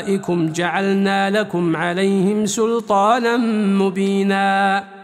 وأولئكم جعلنا لكم عليهم سلطانا مبيناً.